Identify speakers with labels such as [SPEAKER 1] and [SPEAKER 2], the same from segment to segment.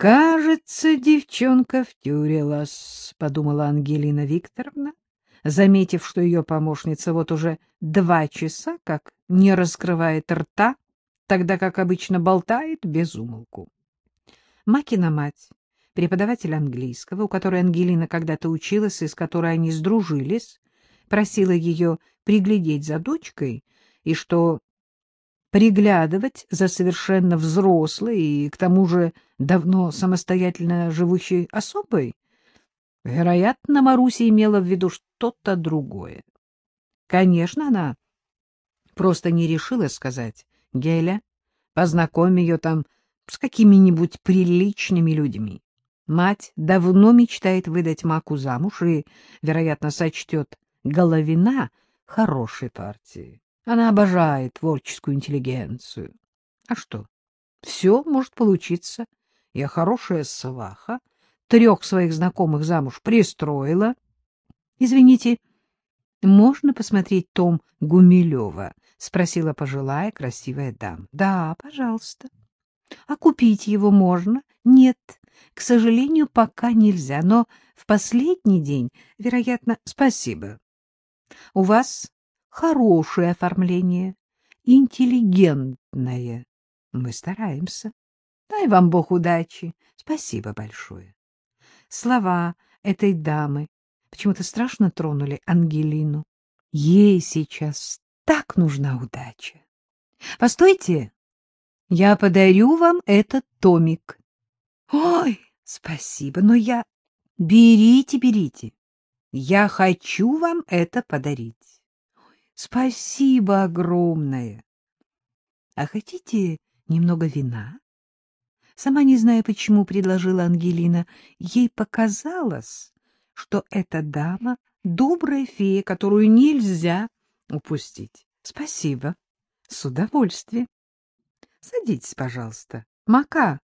[SPEAKER 1] Кажется, девчонка втюрилась, — подумала Ангелина Викторовна, заметив, что ее помощница вот уже два часа как не раскрывает рта, тогда как обычно болтает без умолку. Макина мать, преподаватель английского, у которой Ангелина когда-то училась и с которой они сдружились, просила ее приглядеть за дочкой, и что приглядывать за совершенно взрослой и, к тому же, давно самостоятельно живущей особой? Вероятно, Маруся имела в виду что-то другое. Конечно, она просто не решила сказать, Геля, познакомь ее там с какими-нибудь приличными людьми. Мать давно мечтает выдать Маку замуж и, вероятно, сочтет Головина хорошей партией. Она обожает творческую интеллигенцию. А что? Все может получиться. Я хорошая сваха, трех своих знакомых замуж пристроила. Извините, можно посмотреть том Гумилева? — спросила пожилая красивая дама. — Да, пожалуйста. — А купить его можно? — Нет, к сожалению, пока нельзя, но в последний день, вероятно... — Спасибо. — У вас хорошее оформление, интеллигентное. Мы стараемся. Дай вам Бог удачи. Спасибо большое. Слова этой дамы почему-то страшно тронули Ангелину. Ей сейчас так нужна удача. Постойте, я подарю вам этот томик. Ой, спасибо, но я... Берите, берите. Я хочу вам это подарить. Спасибо огромное. А хотите немного вина? Сама не зная, почему предложила Ангелина, ей показалось, что эта дама — добрая фея, которую нельзя упустить. Спасибо. С удовольствием. Садитесь, пожалуйста. Мака,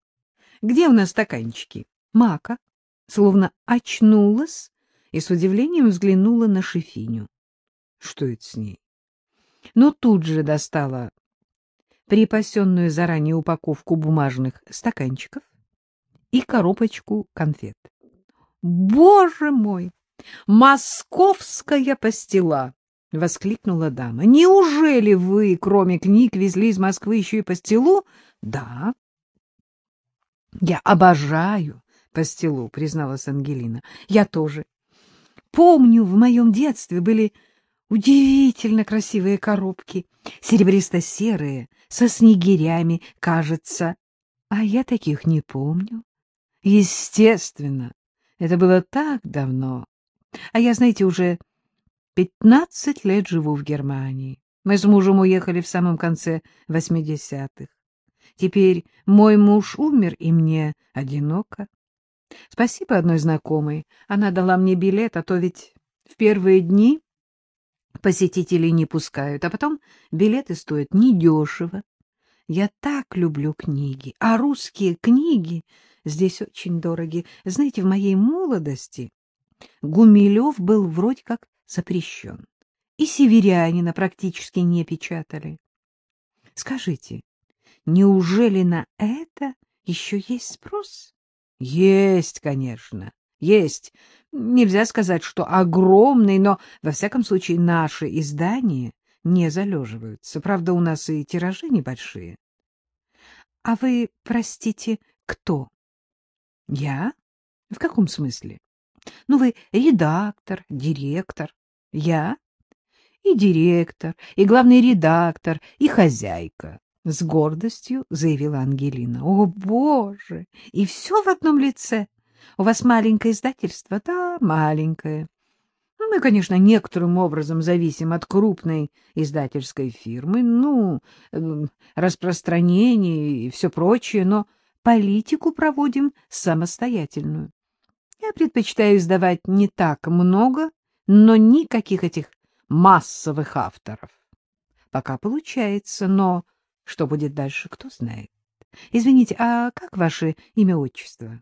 [SPEAKER 1] где у нас стаканчики? Мака, словно очнулась и с удивлением взглянула на Шефиню. Что это с ней? Но тут же достала припасенную заранее упаковку бумажных стаканчиков и коробочку конфет. «Боже мой! Московская пастила!» — воскликнула дама. «Неужели вы, кроме книг, везли из Москвы еще и пастилу?» «Да». «Я обожаю пастилу», — призналась Ангелина. «Я тоже. Помню, в моем детстве были Удивительно красивые коробки, серебристо-серые, со снегирями, кажется. А я таких не помню. Естественно, это было так давно. А я, знаете, уже пятнадцать лет живу в Германии. Мы с мужем уехали в самом конце восьмидесятых. Теперь мой муж умер, и мне одиноко. Спасибо одной знакомой. Она дала мне билет, а то ведь в первые дни посетителей не пускают, а потом билеты стоят недешево. Я так люблю книги, а русские книги здесь очень дороги. Знаете, в моей молодости Гумилев был вроде как запрещен, и северянина практически не печатали. Скажите, неужели на это еще есть спрос? Есть, конечно. Есть. Нельзя сказать, что огромный, но, во всяком случае, наши издания не залеживаются. Правда, у нас и тиражи небольшие. — А вы, простите, кто? — Я? В каком смысле? — Ну, вы редактор, директор. — Я? И директор, и главный редактор, и хозяйка. — с гордостью заявила Ангелина. — О, Боже! И все в одном лице! — у вас маленькое издательство? Да, маленькое. Ну, мы, конечно, некоторым образом зависим от крупной издательской фирмы, ну, эм, распространение и все прочее, но политику проводим самостоятельную. Я предпочитаю издавать не так много, но никаких этих массовых авторов. Пока получается, но что будет дальше, кто знает. Извините, а как ваше имя-отчество?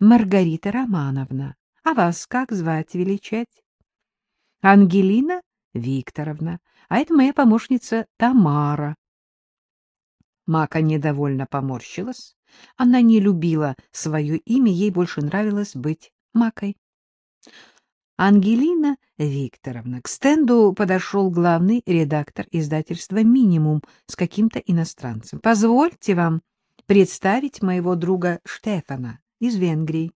[SPEAKER 1] Маргарита Романовна. А вас как звать величать? Ангелина Викторовна. А это моя помощница Тамара. Мака недовольно поморщилась. Она не любила свое имя, ей больше нравилось быть Макой. Ангелина Викторовна, к стенду подошел главный редактор издательства «Минимум» с каким-то иностранцем. «Позвольте вам представить моего друга Штефана из Венгрии».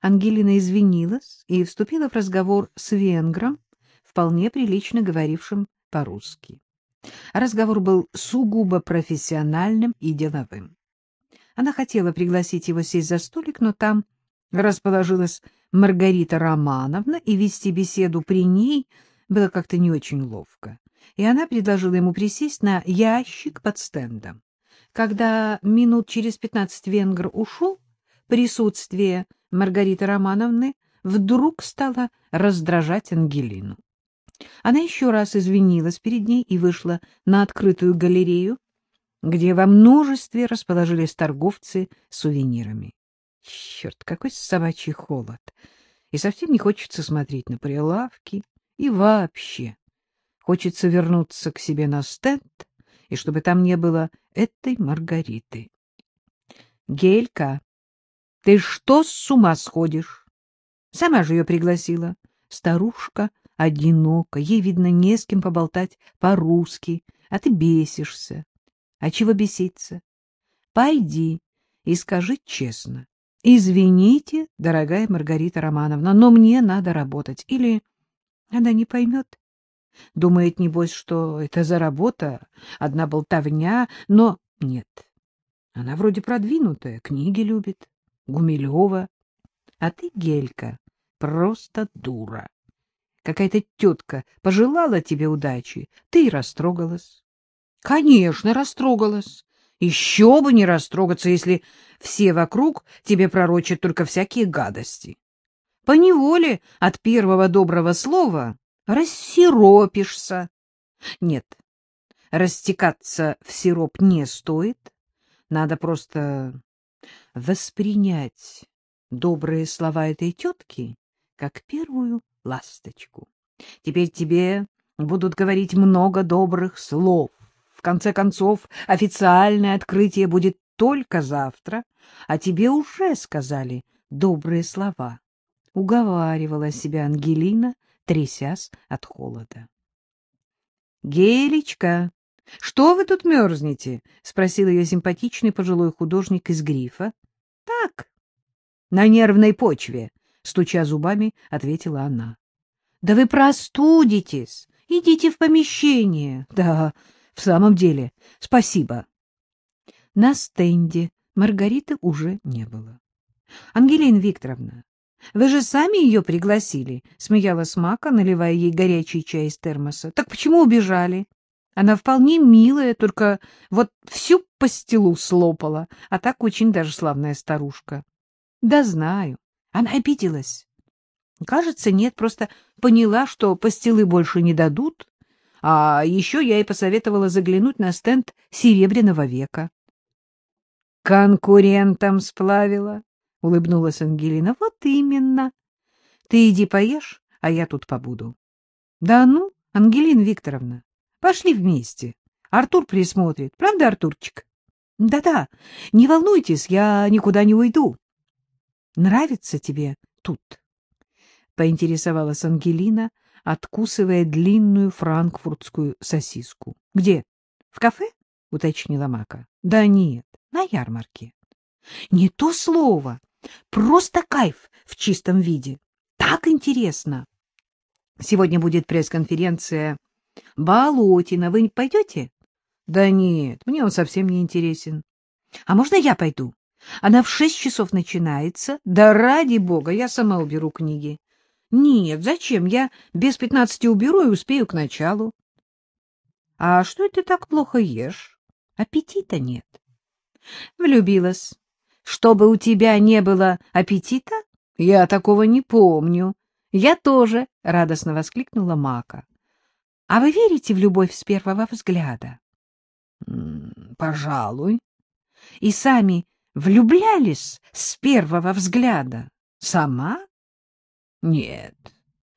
[SPEAKER 1] Ангелина извинилась и вступила в разговор с венгром, вполне прилично говорившим по-русски. Разговор был сугубо профессиональным и деловым. Она хотела пригласить его сесть за столик, но там расположилась Маргарита Романовна, и вести беседу при ней было как-то не очень ловко. И она предложила ему присесть на ящик под стендом. Когда минут через пятнадцать венгр ушел, присутствие Маргариты Романовны вдруг стало раздражать Ангелину. Она еще раз извинилась перед ней и вышла на открытую галерею, где во множестве расположились торговцы сувенирами. Черт, какой собачий холод! И совсем не хочется смотреть на прилавки. И вообще хочется вернуться к себе на стенд, и чтобы там не было этой Маргариты. Гелька, ты что с ума сходишь? Сама же ее пригласила. Старушка одинока, ей, видно, не с кем поболтать по-русски, а ты бесишься. А чего беситься? Пойди и скажи честно. Извините, дорогая Маргарита Романовна, но мне надо работать. Или она не поймет. Думает, небось, что это за работа, одна болтовня, но нет. Она вроде продвинутая, книги любит, Гумилева. А ты, Гелька, просто дура. Какая-то тетка пожелала тебе удачи, ты и растрогалась. Конечно, растрогалась. Еще бы не растрогаться, если все вокруг тебе пророчат только всякие гадости. Поневоле от первого доброго слова рассиропишься. Нет, растекаться в сироп не стоит. Надо просто воспринять добрые слова этой тетки как первую ласточку. Теперь тебе будут говорить много добрых слов. В конце концов, официальное открытие будет только завтра, а тебе уже сказали добрые слова. Уговаривала себя Ангелина, трясясь от холода. — Гелечка, что вы тут мерзнете? — спросил ее симпатичный пожилой художник из грифа. — Так, на нервной почве, — стуча зубами, ответила она. — Да вы простудитесь. Идите в помещение. Да, в самом деле, спасибо. На стенде Маргариты уже не было. — Ангелина Викторовна, вы же сами ее пригласили, — смеялась Мака, наливая ей горячий чай из термоса. — Так почему убежали? Она вполне милая, только вот всю пастилу слопала, а так очень даже славная старушка. — Да знаю. Она обиделась. Кажется, нет, просто поняла, что пастилы больше не дадут, а еще я ей посоветовала заглянуть на стенд Серебряного века. — Конкурентам сплавила, — улыбнулась Ангелина. — Вот именно. Ты иди поешь, а я тут побуду. — Да ну, Ангелина Викторовна, пошли вместе. Артур присмотрит. Правда, Артурчик? Да — Да-да, не волнуйтесь, я никуда не уйду. — Нравится тебе тут? — поинтересовалась Ангелина, — откусывая длинную франкфуртскую сосиску. — Где? В кафе? — уточнила Мака. — Да нет, на ярмарке. — Не то слово. Просто кайф в чистом виде. Так интересно. Сегодня будет пресс-конференция Болотина. Вы пойдете? — Да нет, мне он совсем не интересен. — А можно я пойду? Она в шесть часов начинается. Да ради бога, я сама уберу книги. — Нет, зачем? Я без пятнадцати уберу и успею к началу. — А что это так плохо ешь? Аппетита нет. Влюбилась. Чтобы у тебя не было аппетита? Я такого не помню. Я тоже, — радостно воскликнула Мака. — А вы верите в любовь с первого взгляда? — Пожалуй. — И сами влюблялись с первого взгляда? — Сама? Нет,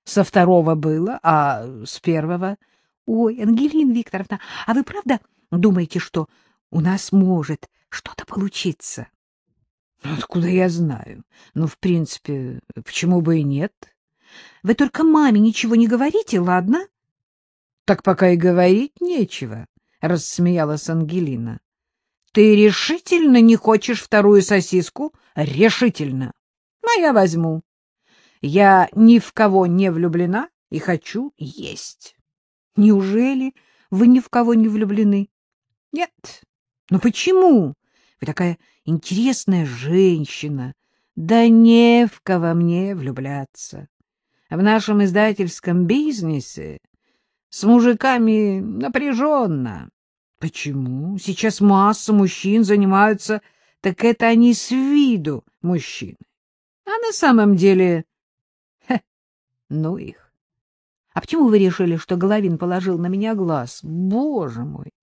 [SPEAKER 1] со второго было, а с первого... Ой, Ангелина Викторовна, а вы правда думаете, что у нас может что-то получиться.
[SPEAKER 2] Ну, откуда я знаю? Ну, в принципе, почему бы и нет?
[SPEAKER 1] Вы только маме ничего не говорите, ладно?
[SPEAKER 2] Так пока и говорить нечего, — рассмеялась Ангелина. Ты решительно не хочешь вторую сосиску? Решительно. А я возьму. Я ни в кого не влюблена и хочу есть.
[SPEAKER 1] Неужели вы ни в кого не влюблены?
[SPEAKER 2] Нет.
[SPEAKER 1] Но почему? Вы такая интересная женщина.
[SPEAKER 2] Да не в кого мне влюбляться. В нашем издательском бизнесе с мужиками напряженно.
[SPEAKER 1] Почему? Сейчас масса мужчин занимаются, так это они с виду мужчины.
[SPEAKER 2] А на самом деле... Хе, ну их.
[SPEAKER 1] А почему вы решили, что Головин положил на меня глаз? Боже мой!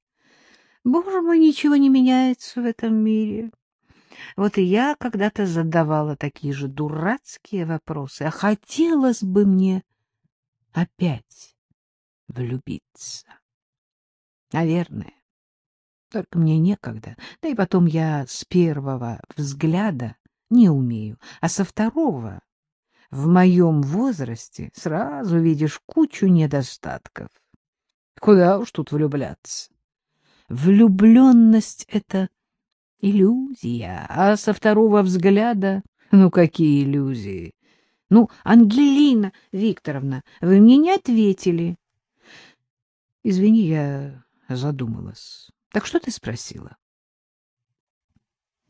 [SPEAKER 1] Боже мой, ничего не меняется в этом мире. Вот и я когда-то задавала такие же дурацкие вопросы, а хотелось бы мне опять влюбиться. Наверное. Только мне некогда. Да и потом я с первого взгляда не умею, а со второго в моем возрасте сразу видишь кучу недостатков. Куда уж тут влюбляться? Влюбленность — это иллюзия, а со второго взгляда... Ну, какие иллюзии? Ну, Ангелина Викторовна, вы мне не ответили. Извини, я задумалась. Так что ты спросила?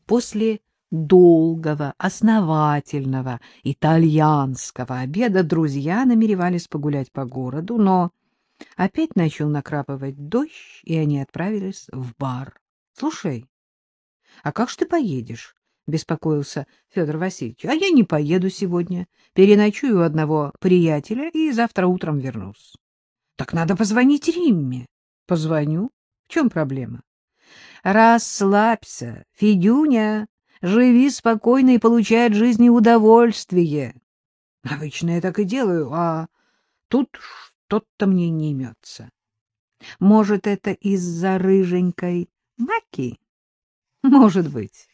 [SPEAKER 1] После долгого, основательного итальянского обеда друзья намеревались погулять по городу, но Опять начал накрапывать дождь, и они отправились в бар. — Слушай, а как же ты поедешь? — беспокоился Федор Васильевич. — А я не поеду сегодня. Переночую у одного приятеля и завтра утром вернусь. — Так надо позвонить Римме. — Позвоню. В чем проблема? — Расслабься, Федюня. Живи спокойно и получай от жизни удовольствие. — Обычно я так и делаю, а тут что-то мне не имется. Может, это из-за рыженькой маки? Может быть.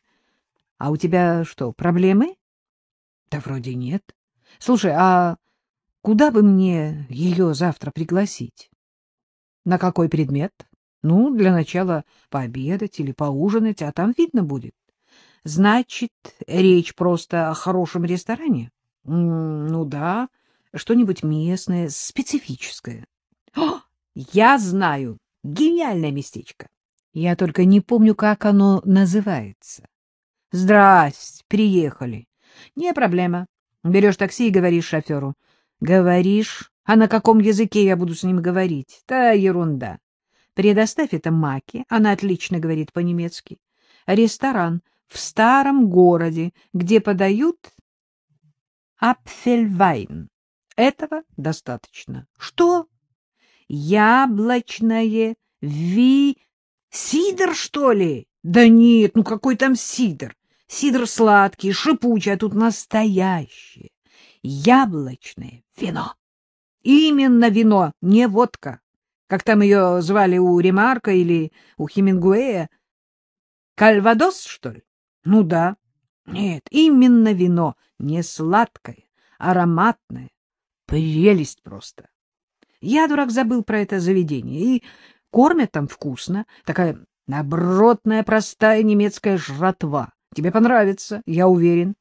[SPEAKER 1] А у тебя что, проблемы? Да вроде нет. Слушай, а куда бы мне ее завтра пригласить? На какой предмет? Ну, для начала пообедать или поужинать, а там видно будет. Значит, речь просто о хорошем ресторане? Ну да, что-нибудь местное, специфическое. О, я знаю! Гениальное местечко! Я только не помню, как оно называется. Здрасте, приехали. Не проблема. Берешь такси и говоришь шоферу. Говоришь, а на каком языке я буду с ним говорить? Та ерунда. Предоставь это Маке, она отлично говорит по-немецки. Ресторан в старом городе, где подают апфельвайн. Этого достаточно. Что? Яблочное ви... Сидр, что ли? Да нет, ну какой там сидр? Сидр сладкий, шипучий, а тут настоящее. Яблочное вино. Именно вино, не водка. Как там ее звали у Ремарка или у Хемингуэя? Кальвадос, что ли? Ну да. Нет, именно вино, не сладкое, ароматное, Прелесть просто. Я, дурак, забыл про это заведение. И кормят там вкусно. Такая набротная, простая немецкая жратва. Тебе понравится, я уверен.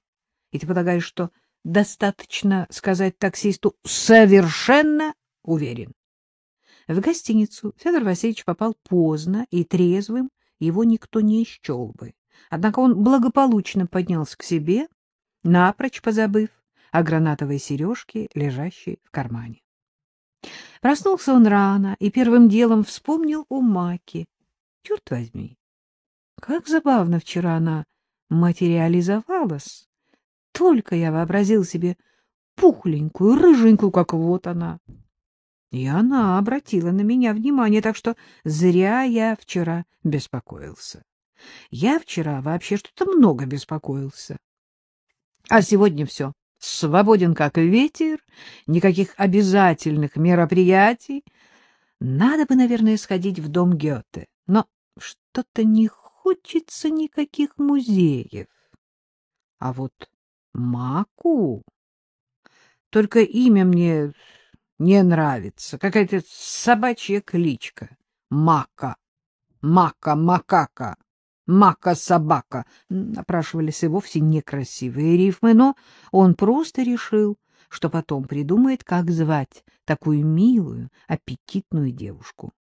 [SPEAKER 1] И ты полагаешь, что достаточно сказать таксисту «совершенно уверен». В гостиницу Федор Васильевич попал поздно, и трезвым его никто не исчел бы. Однако он благополучно поднялся к себе, напрочь позабыв о гранатовой сережке, лежащей в кармане. Проснулся он рано и первым делом вспомнил у Маки. Черт возьми, как забавно вчера она материализовалась. Только я вообразил себе пухленькую, рыженькую, как вот она. И она обратила на меня внимание, так что зря я вчера беспокоился. Я вчера вообще что-то много беспокоился. А сегодня все свободен как ветер, никаких обязательных мероприятий. Надо бы, наверное, сходить в дом Гёте, но Что-то не хочется никаких музеев. А вот Маку... Только имя мне не нравится. Какая-то собачья кличка. Мака. Мака, макака. Мака-собака. Напрашивались и вовсе некрасивые рифмы, но он просто решил, что потом придумает, как звать такую милую, аппетитную девушку.